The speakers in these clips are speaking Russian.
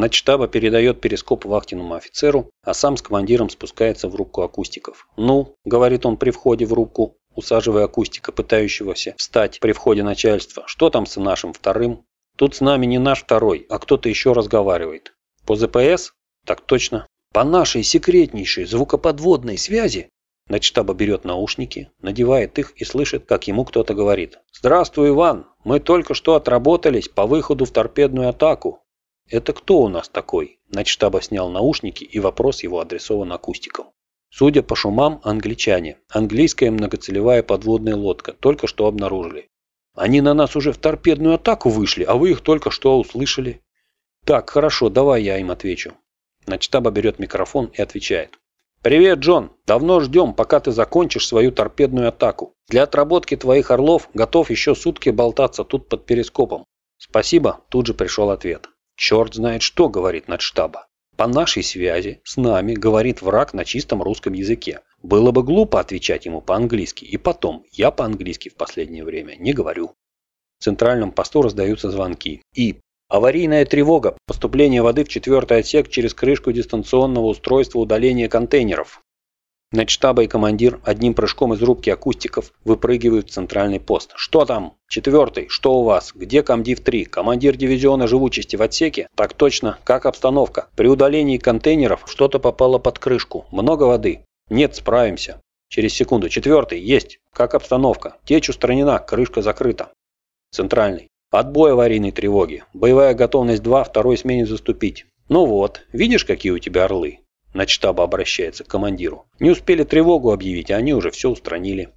Начштаба передает перископ вахтенному офицеру, а сам с командиром спускается в рубку акустиков. «Ну», — говорит он при входе в рубку, усаживая акустика, пытающегося встать при входе начальства, «что там с нашим вторым?» «Тут с нами не наш второй, а кто-то еще разговаривает». «По ЗПС?» «Так точно». «По нашей секретнейшей звукоподводной связи Начтаба берет наушники, надевает их и слышит, как ему кто-то говорит. «Здравствуй, Иван! Мы только что отработались по выходу в торпедную атаку». «Это кто у нас такой?» Начтаба снял наушники, и вопрос его адресован акустикам. Судя по шумам, англичане. Английская многоцелевая подводная лодка. Только что обнаружили. Они на нас уже в торпедную атаку вышли, а вы их только что услышали. Так, хорошо, давай я им отвечу. Начтаба берет микрофон и отвечает. «Привет, Джон! Давно ждем, пока ты закончишь свою торпедную атаку. Для отработки твоих орлов готов еще сутки болтаться тут под перископом». «Спасибо», тут же пришел ответ. «Черт знает что», — говорит надштаба. «По нашей связи с нами говорит враг на чистом русском языке. Было бы глупо отвечать ему по-английски. И потом, я по-английски в последнее время не говорю». В центральном посту раздаются звонки. И Аварийная тревога. Поступление воды в четвертый отсек через крышку дистанционного устройства удаления контейнеров. Начштаба и командир одним прыжком из рубки акустиков выпрыгивают в центральный пост. «Что там? Четвертый. Что у вас? Где комдив-3? Командир дивизиона живучести в отсеке? Так точно. Как обстановка? При удалении контейнеров что-то попало под крышку. Много воды? Нет, справимся. Через секунду. Четвертый. Есть. Как обстановка? Течь устранена. Крышка закрыта. Центральный. Отбой аварийной тревоги. Боевая готовность 2, второй смене заступить. Ну вот, видишь, какие у тебя орлы? Начтаба обращается к командиру. Не успели тревогу объявить, а они уже все устранили.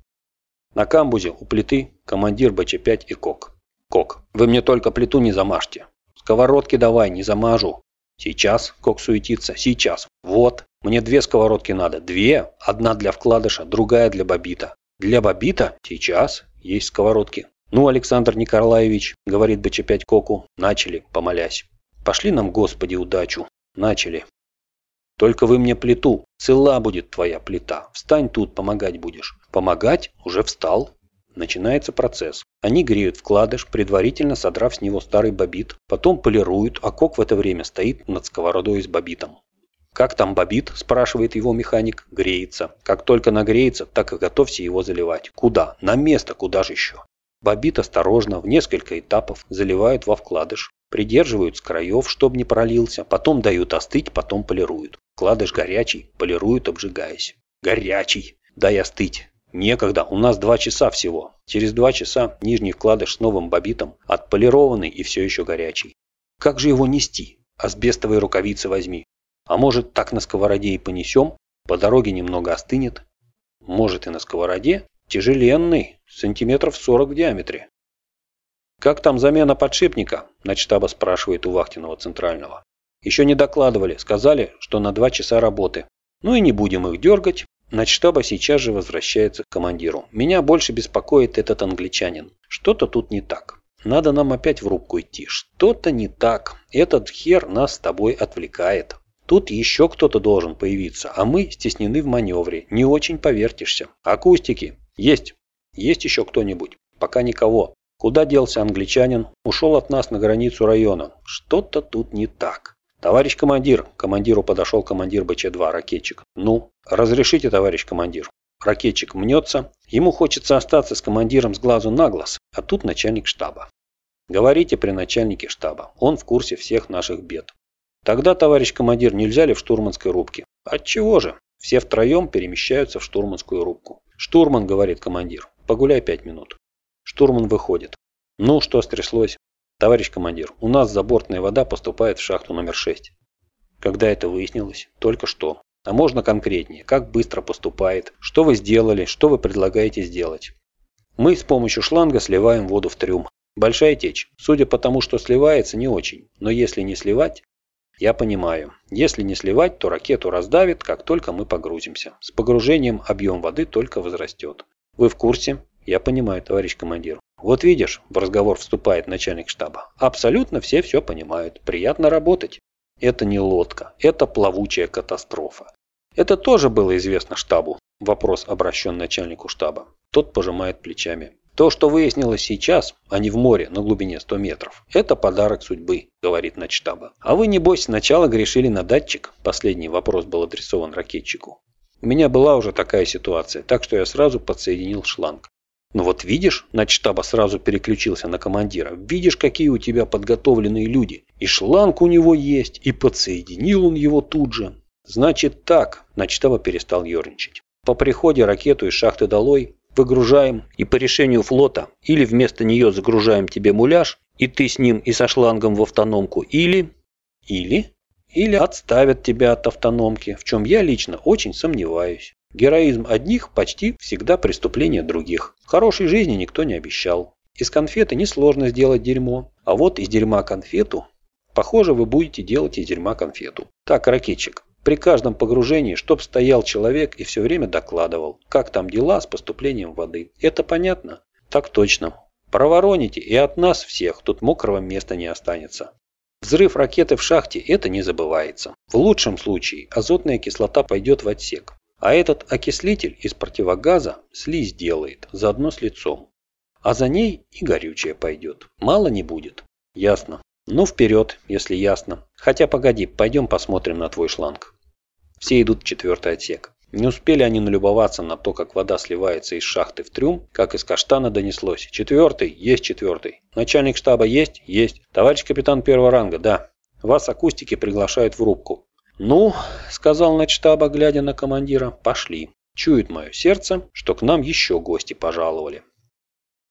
На камбузе у плиты командир БЧ-5 и Кок. Кок, вы мне только плиту не замажьте. Сковородки давай, не замажу. Сейчас, Кок суетится, сейчас. Вот, мне две сковородки надо. Две, одна для вкладыша, другая для бобита. Для бобита? Сейчас, есть сковородки. «Ну, Александр Николаевич», — говорит БЧ-5 Коку, — «начали, помолясь. Пошли нам, Господи, удачу. Начали. Только вы мне плиту, цела будет твоя плита. Встань тут, помогать будешь. Помогать? Уже встал. Начинается процесс. Они греют вкладыш, предварительно содрав с него старый бобит, потом полируют, а кок в это время стоит над сковородой с бобитом. «Как там бобит?» – спрашивает его механик. «Греется. Как только нагреется, так и готовься его заливать. Куда? На место, куда же еще?» Бобит осторожно, в несколько этапов, заливают во вкладыш, придерживают с краев, чтобы не пролился, потом дают остыть, потом полируют. Вкладыш горячий, полируют, обжигаясь. Горячий! Дай остыть! Некогда, у нас два часа всего. Через два часа нижний вкладыш с новым бобитом, отполированный и все еще горячий. Как же его нести? Асбестовые рукавицы возьми. А может так на сковороде и понесем? По дороге немного остынет. Может и на сковороде? Тяжеленный, сантиметров 40 в диаметре. «Как там замена подшипника?» – начтаба спрашивает у вахтенного центрального. «Еще не докладывали, сказали, что на два часа работы. Ну и не будем их дергать». Начтаба сейчас же возвращается к командиру. «Меня больше беспокоит этот англичанин. Что-то тут не так. Надо нам опять в рубку идти. Что-то не так. Этот хер нас с тобой отвлекает. Тут еще кто-то должен появиться, а мы стеснены в маневре. Не очень повертишься. Акустики. Есть. Есть еще кто-нибудь? Пока никого. Куда делся англичанин? Ушел от нас на границу района. Что-то тут не так. Товарищ командир. Командиру подошел командир БЧ-2, ракетчик. Ну, разрешите, товарищ командир. Ракетчик мнется. Ему хочется остаться с командиром с глазу на глаз. А тут начальник штаба. Говорите при начальнике штаба. Он в курсе всех наших бед. Тогда, товарищ командир, нельзя ли в штурманской рубке? Отчего же? Все втроем перемещаются в штурманскую рубку. «Штурман», — говорит командир, — «погуляй пять минут». Штурман выходит. «Ну, что стряслось?» «Товарищ командир, у нас забортная вода поступает в шахту номер 6». Когда это выяснилось? Только что. А можно конкретнее? Как быстро поступает? Что вы сделали? Что вы предлагаете сделать? Мы с помощью шланга сливаем воду в трюм. Большая течь. Судя по тому, что сливается, не очень. Но если не сливать, я понимаю. Если не сливать, то ракету раздавит, как только мы погрузимся. С погружением объем воды только возрастет. Вы в курсе? Я понимаю, товарищ командир. Вот видишь, в разговор вступает начальник штаба. Абсолютно все все понимают. Приятно работать. Это не лодка, это плавучая катастрофа. Это тоже было известно штабу. Вопрос обращен начальнику штаба. Тот пожимает плечами. То, что выяснилось сейчас, а не в море на глубине 100 метров, это подарок судьбы. говорит начштаба. «А вы, небось, сначала грешили на датчик?» Последний вопрос был адресован ракетчику. У меня была уже такая ситуация, так что я сразу подсоединил шланг. Ну вот видишь, начштаба сразу переключился на командира. Видишь, какие у тебя подготовленные люди. И шланг у него есть, и подсоединил он его тут же. Значит так, начштаба перестал ерничать. По приходе ракету из шахты долой выгружаем и по решению флота или вместо нее загружаем тебе муляж, и ты с ним и со шлангом в автономку, или... Или... Или отставят тебя от автономки, в чем я лично очень сомневаюсь. Героизм одних почти всегда преступление других. Хорошей жизни никто не обещал. Из конфеты несложно сделать дерьмо, а вот из дерьма конфету, похоже, вы будете делать из дерьма конфету. Так, ракетчик, при каждом погружении, чтоб стоял человек и все время докладывал, как там дела с поступлением воды. Это понятно? Так точно. Провороните, и от нас всех тут мокрого места не останется. Взрыв ракеты в шахте – это не забывается. В лучшем случае азотная кислота пойдет в отсек. А этот окислитель из противогаза слизь делает, заодно с лицом. А за ней и горючее пойдет. Мало не будет. Ясно. Ну вперед, если ясно. Хотя погоди, пойдем посмотрим на твой шланг. Все идут в четвертый отсек. Не успели они налюбоваться на то, как вода сливается из шахты в трюм, как из каштана донеслось. Четвертый, есть четвертый. Начальник штаба есть? Есть. Товарищ капитан первого ранга, да. Вас акустики приглашают в рубку. «Ну», — сказал начтаба, глядя на командира, — «пошли. Чует мое сердце, что к нам еще гости пожаловали».